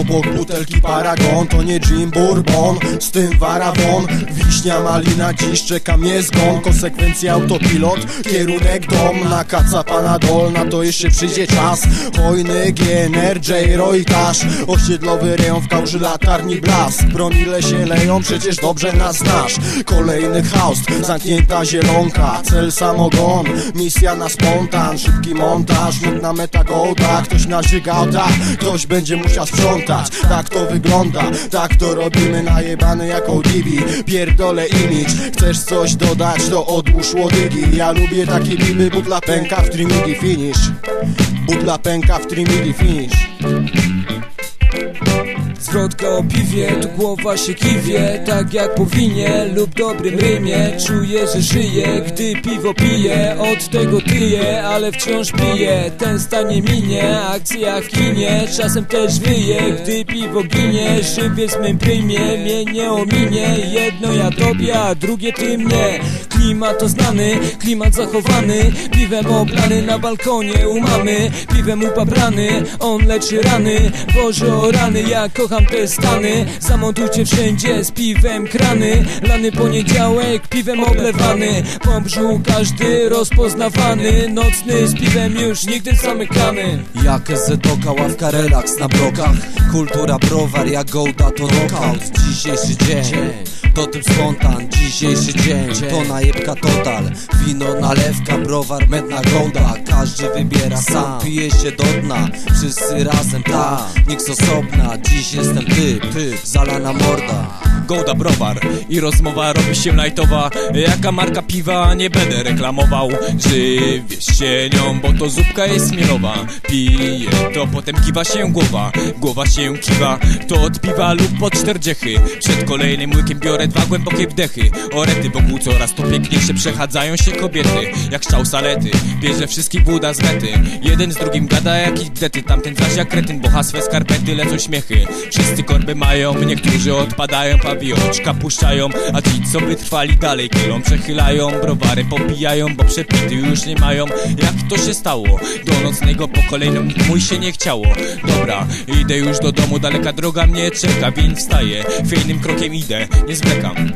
Obok butelki paragon To nie Jim Bourbon. Z tym warawon Wiśnia, malina Dziś czeka mnie zgon Konsekwencja autopilot Kierunek dom. Na kaca panadol Na to jeszcze przyjdzie czas. Hojny GNR, J-Roy Osiedlowy rejon w kałży latarni blask. Promile się leją Przecież dobrze nas znasz. Kolejny chaos Zamknięta zielonka. Cel samogon Misja na spontan. Szybki montaż Nudna meta gołda Ktoś na żygałta Ktoś będzie musiał sprzątać. Tak to wygląda Tak to robimy najebane jak ODB Pierdolę imidż Chcesz coś dodać to odłóż łodygi. Ja lubię takie biby Butla pęka w trimidi finish. Butla pęka w trimidi finish Zwrotka o piwie, tu głowa się kiwie Tak jak powinie lub dobrym rymie. Czuję, że żyję, gdy piwo piję Od tego tyję, ale wciąż piję. Ten stanie minie, akcja w kinie Czasem też wyje, gdy piwo ginie Żywiec mym prymie, mnie nie ominie. Jedno ja tobie, a drugie ty mnie Klimat to znany, klimat zachowany. Piwem oblany na balkonie u mamy Piwem upaprany, on leczy rany. Boże o rany, ja kocham te stany. Zamontujcie wszędzie z piwem krany. Lany poniedziałek, piwem oblewany. Po brzuchu każdy rozpoznawany. Nocny z piwem już nigdy zamykany. Jak SZOK, ławka relaks na blokach Kultura browar, jak gołda to knockout. Dzisiejszy dzień to tym spontan. Dzisiejszy dzień to najebka total. Wino, nalewka, browar, medna gołda Każdy wybiera sam, pije się do dna. Wszyscy razem, ta, nikt z osobna. Dziś jestem ty, ty, zalana morda Gołda browar. I rozmowa robi się lightowa. Jaka marka piwa nie będę reklamował. Żywię się nią, bo to zupka jest mielowa Piję to, potem kiwa się głowa. Głowa się kiwa, to od piwa lub po czterdziechy. Przed kolejnym łykiem biorę dwa głębokie wdechy. Orety wokół coraz to piękniejsze przechadzają się kobiety. Jak szczał salety, bierze wszystkich buda z mety Jeden z drugim gada jakiś gdety Tamten zaś jak kretyn, bo hasłe skarpety lecą śmiechy. Wszyscy korby mają, niektórzy odpadają Pawioczka puszczają, a ci co wytrwali dalej Kilą przechylają, browary popijają Bo przepity już nie mają. Jak to się stało? Do nocnego po kolejnym mój się nie chciało. Dobra, idę już do domu, daleka droga mnie czeka. Więc wstaję, chwiejnym krokiem idę, nie zwlekam